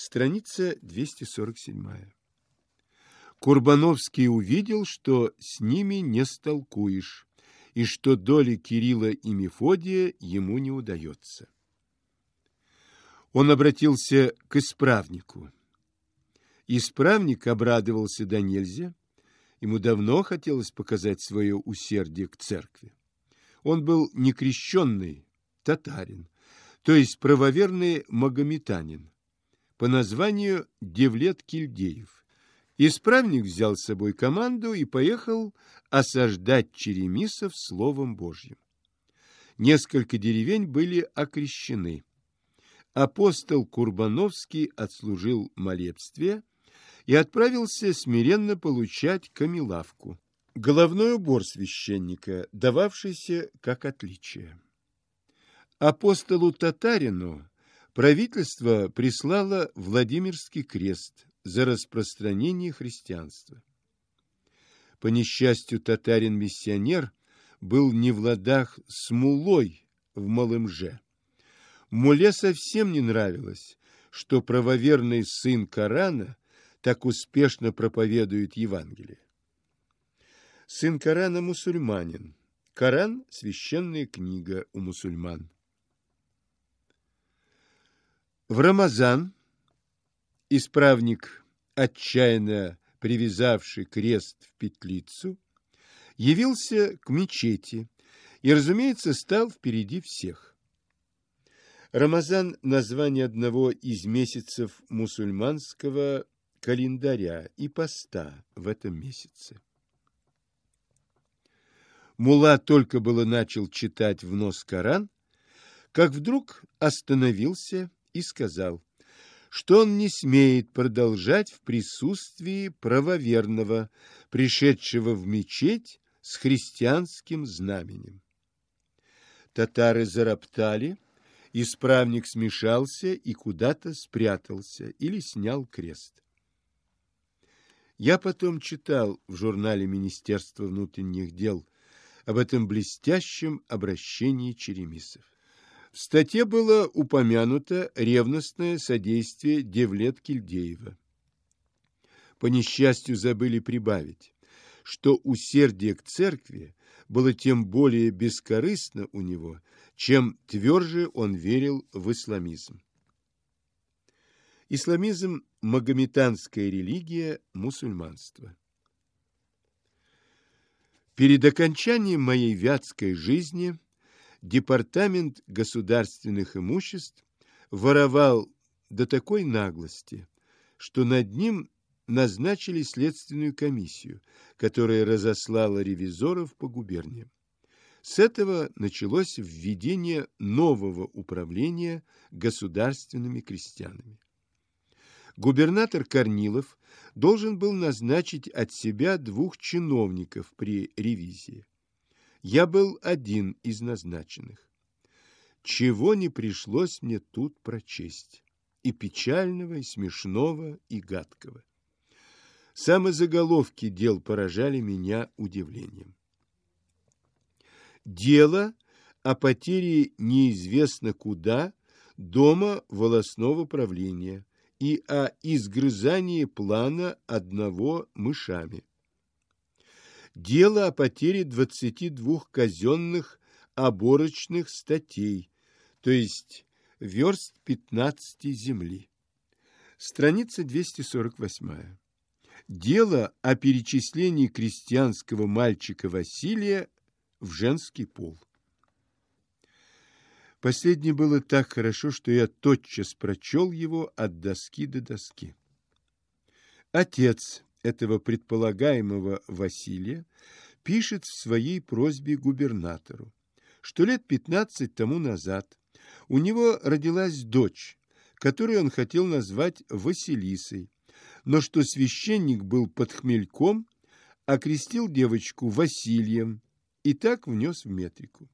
Страница 247. Курбановский увидел, что с ними не столкуешь, и что доли Кирилла и Мефодия ему не удается. Он обратился к исправнику. Исправник обрадовался до нельзя. Ему давно хотелось показать свое усердие к церкви. Он был некрещенный татарин, то есть правоверный магометанин, по названию Девлет Кильдеев. Исправник взял с собой команду и поехал осаждать черемисов Словом Божьим. Несколько деревень были окрещены. Апостол Курбановский отслужил молебствие и отправился смиренно получать камелавку, головной убор священника, дававшийся как отличие. Апостолу Татарину правительство прислало Владимирский крест за распространение христианства. По несчастью, татарин-миссионер был не в ладах с мулой в Малымже. Муле совсем не нравилось, что правоверный сын Корана так успешно проповедует Евангелие. Сын Корана – мусульманин. Коран – священная книга у мусульман. В Рамазан исправник, отчаянно привязавший крест в петлицу, явился к мечети и, разумеется, стал впереди всех. Рамазан – название одного из месяцев мусульманского календаря и поста в этом месяце. Мула только было начал читать в нос Коран, как вдруг остановился и сказал, что он не смеет продолжать в присутствии правоверного, пришедшего в мечеть с христианским знаменем. Татары зароптали, исправник смешался и куда-то спрятался или снял крест. Я потом читал в журнале Министерства внутренних дел об этом блестящем обращении черемисов. В статье было упомянуто ревностное содействие Девлет Кильдеева. По несчастью забыли прибавить, что усердие к церкви было тем более бескорыстно у него, чем тверже он верил в исламизм. Исламизм – магометанская религия мусульманства. Перед окончанием моей вятской жизни Департамент государственных имуществ воровал до такой наглости, что над ним назначили следственную комиссию, которая разослала ревизоров по губерниям. С этого началось введение нового управления государственными крестьянами. Губернатор Корнилов должен был назначить от себя двух чиновников при ревизии. Я был один из назначенных. Чего не пришлось мне тут прочесть. И печального, и смешного, и гадкого. Самые заголовки дел поражали меня удивлением. Дело о потере неизвестно куда дома волосного правления и о изгрызании плана одного мышами дело о потере 22 казенных оборочных статей, то есть верст 15 земли. Страница 248. Дело о перечислении крестьянского мальчика Василия в женский пол. Последнее было так хорошо, что я тотчас прочел его от доски до доски. Отец этого предполагаемого Василия пишет в своей просьбе губернатору, что лет 15 тому назад у него родилась дочь, которую он хотел назвать Василисой, но что священник был под хмельком, окрестил девочку Василием и так внес в метрику.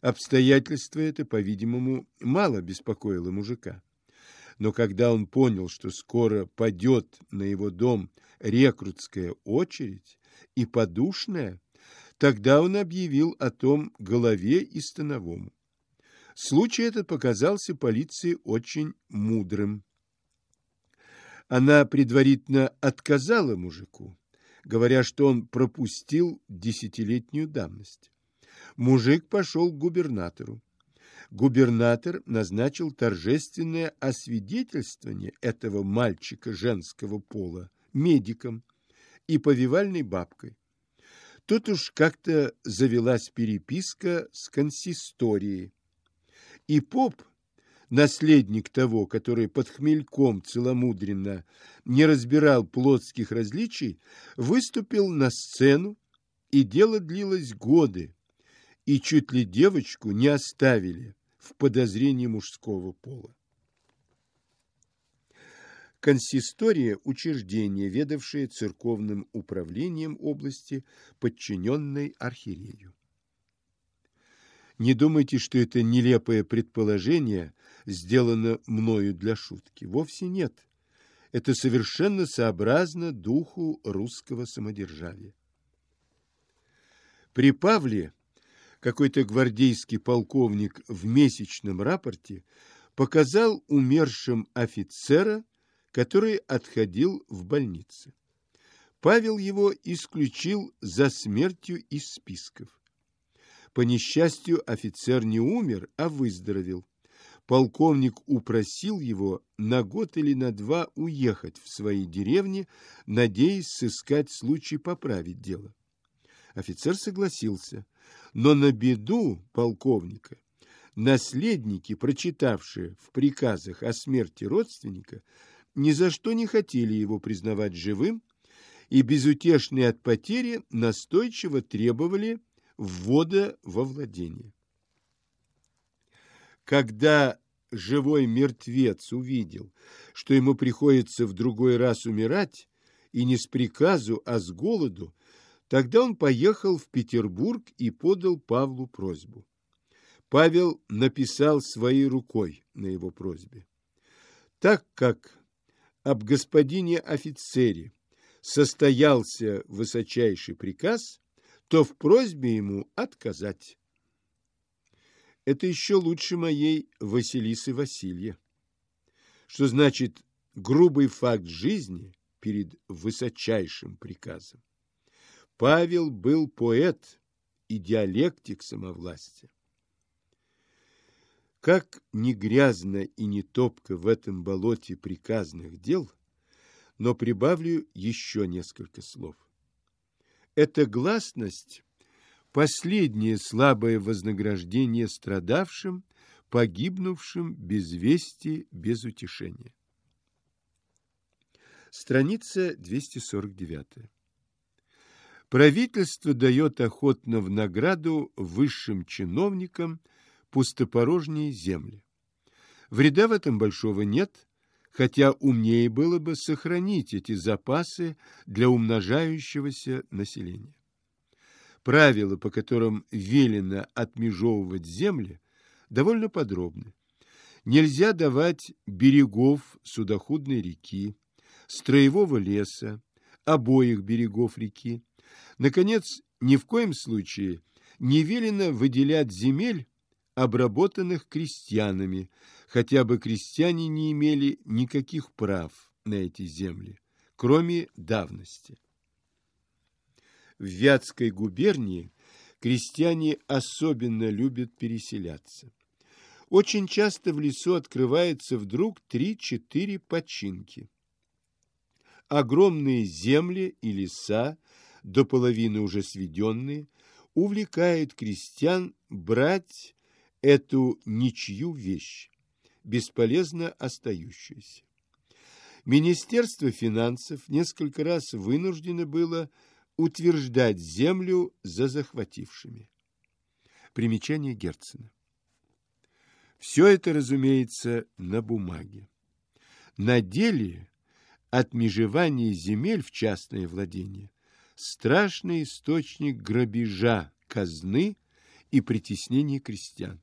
Обстоятельство это, по-видимому, мало беспокоило мужика но когда он понял, что скоро падет на его дом рекрутская очередь и подушная, тогда он объявил о том голове и становому. Случай этот показался полиции очень мудрым. Она предварительно отказала мужику, говоря, что он пропустил десятилетнюю давность. Мужик пошел к губернатору. Губернатор назначил торжественное освидетельствование этого мальчика женского пола медиком и повивальной бабкой. Тут уж как-то завелась переписка с консисторией. И поп, наследник того, который под хмельком целомудренно не разбирал плотских различий, выступил на сцену, и дело длилось годы, и чуть ли девочку не оставили в подозрении мужского пола. Консистория – учреждение, ведавшее церковным управлением области, подчиненной архиерею. Не думайте, что это нелепое предположение сделано мною для шутки. Вовсе нет. Это совершенно сообразно духу русского самодержавия. При Павле какой-то гвардейский полковник в месячном рапорте показал умершим офицера, который отходил в больнице. Павел его исключил за смертью из списков. По несчастью, офицер не умер, а выздоровел. Полковник упросил его на год или на два уехать в свои деревни, надеясь сыскать случай поправить дело. Офицер согласился, но на беду полковника наследники, прочитавшие в приказах о смерти родственника, ни за что не хотели его признавать живым и, безутешные от потери, настойчиво требовали ввода во владение. Когда живой мертвец увидел, что ему приходится в другой раз умирать, и не с приказу, а с голоду, тогда он поехал в Петербург и подал Павлу просьбу. Павел написал своей рукой на его просьбе. Так как об господине офицере состоялся высочайший приказ, то в просьбе ему отказать. Это еще лучше моей Василисы Василья. Что значит грубый факт жизни перед высочайшим приказом. Павел был поэт и диалектик самовластия. Как не грязно и не топко в этом болоте приказных дел, но прибавлю еще несколько слов. Эта гласность – последнее слабое вознаграждение страдавшим, погибнувшим без вести, без утешения. Страница 249. Правительство дает охотно в награду высшим чиновникам пустопорожние земли. Вреда в этом большого нет, хотя умнее было бы сохранить эти запасы для умножающегося населения. Правила, по которым велено отмежевывать земли, довольно подробны. Нельзя давать берегов судоходной реки, строевого леса, обоих берегов реки. Наконец, ни в коем случае не велено выделять земель, обработанных крестьянами, хотя бы крестьяне не имели никаких прав на эти земли, кроме давности. В Вятской губернии крестьяне особенно любят переселяться. Очень часто в лесу открывается вдруг три-четыре починки. Огромные земли и леса, до половины уже сведенные, увлекают крестьян брать эту ничью вещь бесполезно остающуюся. Министерство финансов несколько раз вынуждено было утверждать землю за захватившими. Примечание Герцена. Все это, разумеется, на бумаге. На деле отмежевание земель в частное владение – страшный источник грабежа казны и притеснения крестьян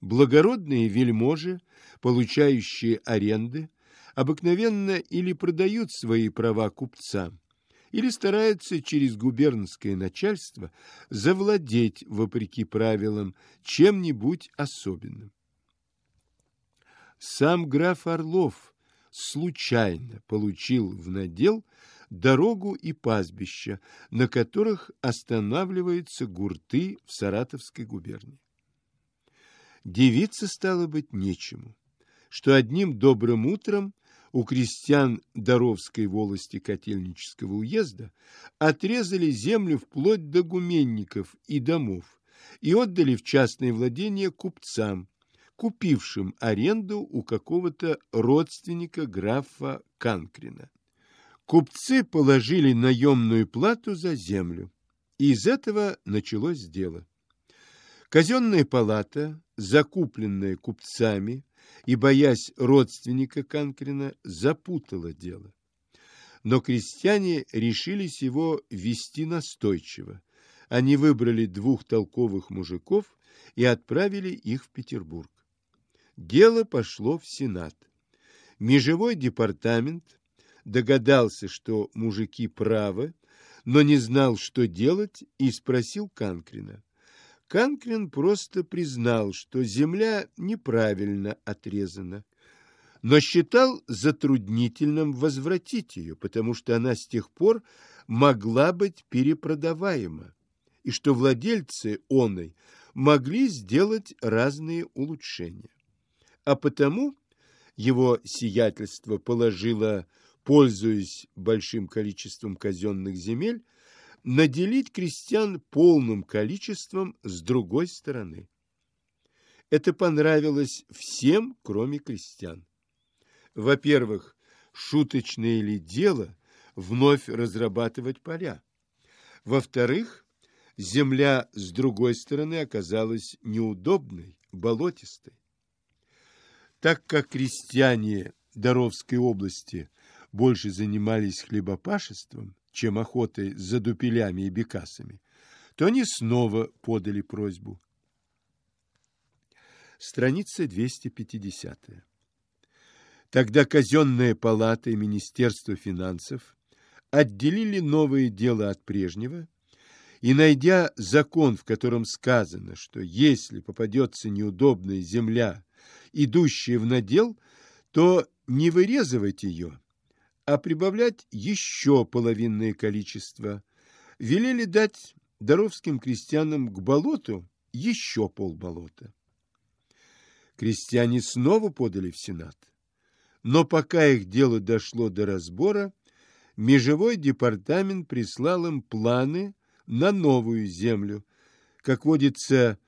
благородные вельможи, получающие аренды, обыкновенно или продают свои права купцам, или стараются через губернское начальство завладеть, вопреки правилам, чем-нибудь особенным. Сам граф Орлов случайно получил в надел дорогу и пастбища, на которых останавливаются гурты в Саратовской губернии. Девиться стало быть нечему, что одним добрым утром у крестьян Доровской волости Котельнического уезда отрезали землю вплоть до гуменников и домов и отдали в частное владение купцам, купившим аренду у какого-то родственника графа Канкрина. Купцы положили наемную плату за землю, и из этого началось дело. Казенная палата, закупленная купцами и, боясь родственника Канкрина, запутала дело. Но крестьяне решились его вести настойчиво. Они выбрали двух толковых мужиков и отправили их в Петербург. Дело пошло в Сенат. Межевой департамент догадался, что мужики правы, но не знал, что делать, и спросил Канкрина. Канкрин просто признал, что земля неправильно отрезана, но считал затруднительным возвратить ее, потому что она с тех пор могла быть перепродаваема, и что владельцы оной могли сделать разные улучшения а потому его сиятельство положило, пользуясь большим количеством казенных земель, наделить крестьян полным количеством с другой стороны. Это понравилось всем, кроме крестьян. Во-первых, шуточное ли дело вновь разрабатывать поля? Во-вторых, земля с другой стороны оказалась неудобной, болотистой. Так как крестьяне Доровской области больше занимались хлебопашеством, чем охотой за дупелями и бекасами, то они снова подали просьбу. Страница 250. Тогда казенная палата и Министерство финансов отделили новое дело от прежнего и, найдя закон, в котором сказано, что если попадется неудобная земля идущие в надел, то не вырезывать ее, а прибавлять еще половинное количество. Велели дать даровским крестьянам к болоту еще полболота. Крестьяне снова подали в Сенат. Но пока их дело дошло до разбора, межевой департамент прислал им планы на новую землю, как водится,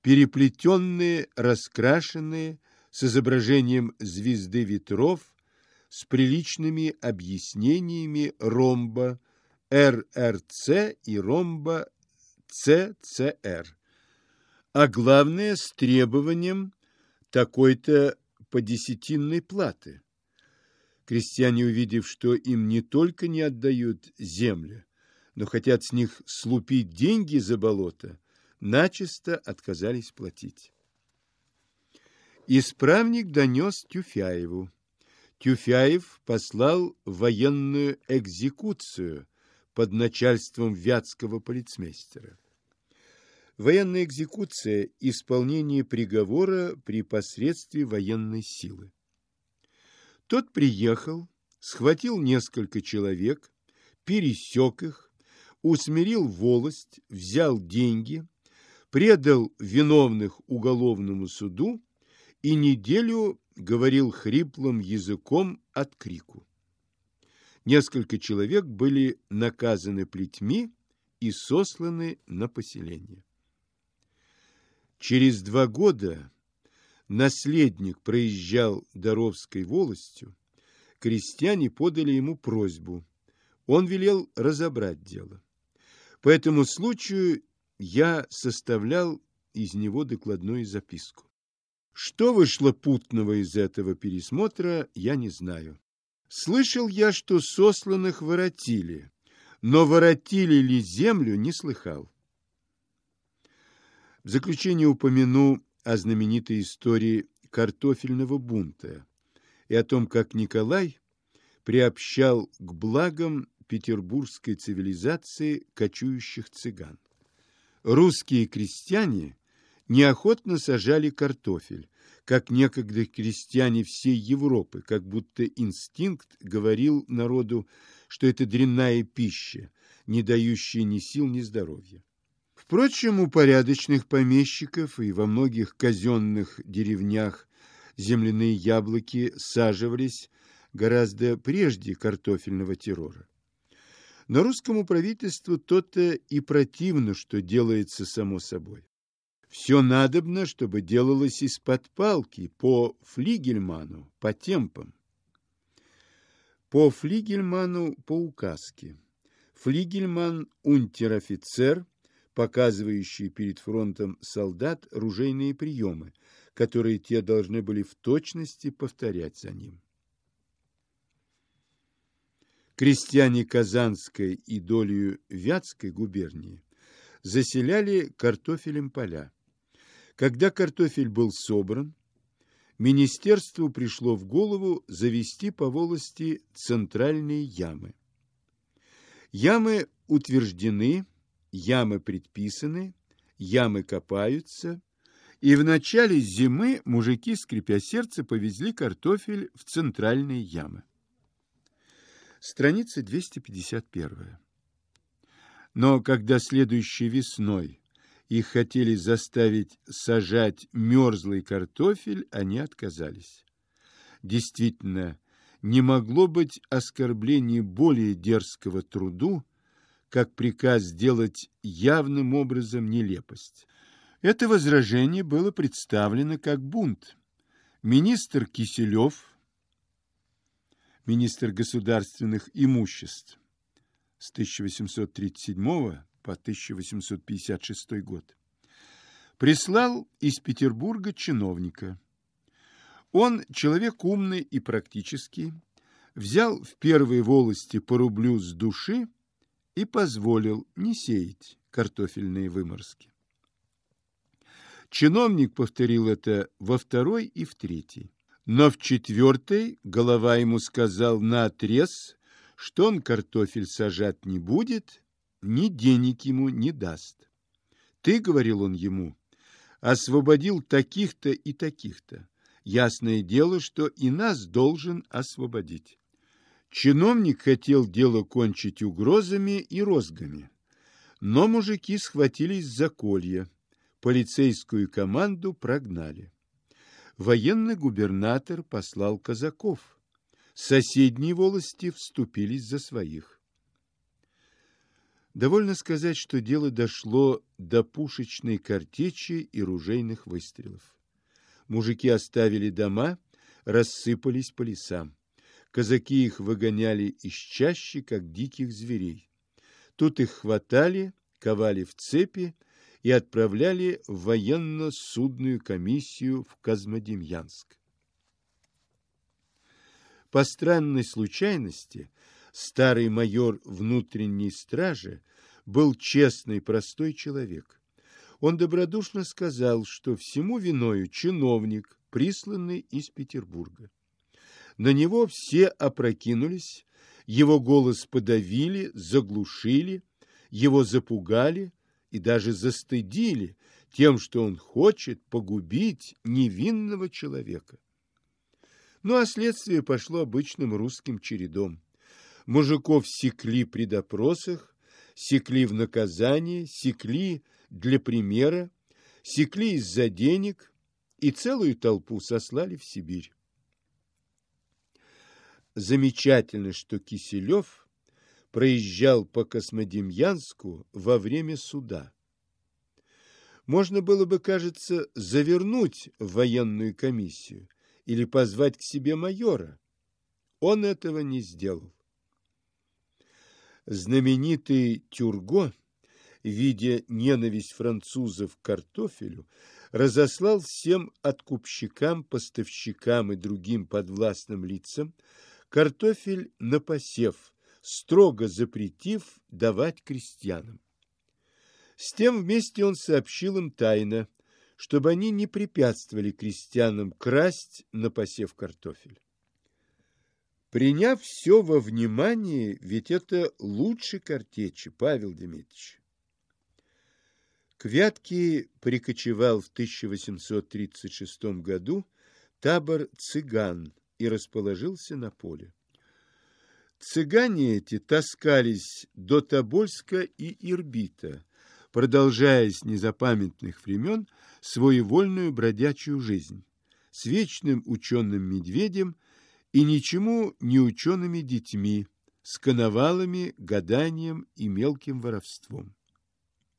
переплетенные, раскрашенные, с изображением звезды ветров, с приличными объяснениями ромба РРЦ и ромба ЦЦР, а главное с требованием такой-то подесятинной платы. Крестьяне, увидев, что им не только не отдают землю, но хотят с них слупить деньги за болото, начисто отказались платить. Исправник донес Тюфяеву. Тюфяев послал военную экзекуцию под начальством вятского полицмейстера. Военная экзекуция – исполнение приговора при посредстве военной силы. Тот приехал, схватил несколько человек, пересек их, усмирил волость, взял деньги, предал виновных уголовному суду и неделю говорил хриплым языком от крику. Несколько человек были наказаны плетьми и сосланы на поселение. Через два года наследник проезжал Доровской волостью, крестьяне подали ему просьбу. Он велел разобрать дело. По этому случаю я составлял из него докладную записку. Что вышло путного из этого пересмотра, я не знаю. Слышал я, что сосланных воротили, но воротили ли землю, не слыхал. В заключение упомяну о знаменитой истории картофельного бунта и о том, как Николай приобщал к благам петербургской цивилизации кочующих цыган. Русские крестьяне неохотно сажали картофель, как некогда крестьяне всей Европы, как будто инстинкт говорил народу, что это дрянная пища, не дающая ни сил, ни здоровья. Впрочем, у порядочных помещиков и во многих казенных деревнях земляные яблоки саживались гораздо прежде картофельного террора. Но русскому правительству то-то и противно, что делается само собой. Все надобно, чтобы делалось из-под палки, по флигельману, по темпам. По флигельману по указке. Флигельман – унтер-офицер, показывающий перед фронтом солдат ружейные приемы, которые те должны были в точности повторять за ним. Крестьяне Казанской и долю Вятской губернии заселяли картофелем поля. Когда картофель был собран, министерству пришло в голову завести по волости центральные ямы. Ямы утверждены, ямы предписаны, ямы копаются, и в начале зимы мужики, скрипя сердце, повезли картофель в центральные ямы. Страница 251. Но когда следующей весной их хотели заставить сажать мерзлый картофель, они отказались. Действительно, не могло быть оскорбления более дерзкого труду, как приказ сделать явным образом нелепость. Это возражение было представлено как бунт. Министр Киселев, министр государственных имуществ, с 1837 по 1856 год, прислал из Петербурга чиновника. Он, человек умный и практический, взял в первой волости по рублю с души и позволил не сеять картофельные выморски. Чиновник повторил это во второй и в третий. Но в четвертой голова ему сказал наотрез, что он картофель сажать не будет ни денег ему не даст. Ты, — говорил он ему, — освободил таких-то и таких-то. Ясное дело, что и нас должен освободить. Чиновник хотел дело кончить угрозами и розгами. Но мужики схватились за колья. Полицейскую команду прогнали. Военный губернатор послал казаков. Соседние волости вступились за своих. Довольно сказать, что дело дошло до пушечной картечи и ружейных выстрелов. Мужики оставили дома, рассыпались по лесам. Казаки их выгоняли из чащи, как диких зверей. Тут их хватали, ковали в цепи и отправляли в военно-судную комиссию в Казмодемьянск. По странной случайности старый майор внутренней стражи был честный, простой человек. Он добродушно сказал, что всему виною чиновник, присланный из Петербурга. На него все опрокинулись, его голос подавили, заглушили, его запугали и даже застыдили тем, что он хочет погубить невинного человека. Ну а следствие пошло обычным русским чередом. Мужиков секли при допросах, секли в наказание, секли для примера, секли из-за денег и целую толпу сослали в Сибирь. Замечательно, что Киселев проезжал по Космодемьянску во время суда. Можно было бы, кажется, завернуть в военную комиссию или позвать к себе майора. Он этого не сделал. Знаменитый Тюрго, видя ненависть французов к картофелю, разослал всем откупщикам, поставщикам и другим подвластным лицам картофель на посев, строго запретив давать крестьянам. С тем вместе он сообщил им тайно, чтобы они не препятствовали крестьянам красть на посев картофель. Приняв все во внимание, ведь это лучше картечи, Павел Дмитриевич. К Вятке прикочевал в 1836 году табор цыган и расположился на поле. Цыгане эти таскались до Тобольска и Ирбита, продолжая с незапамятных времен своевольную бродячую жизнь с вечным ученым медведем и ничему не учеными детьми, с коновалами, гаданием и мелким воровством.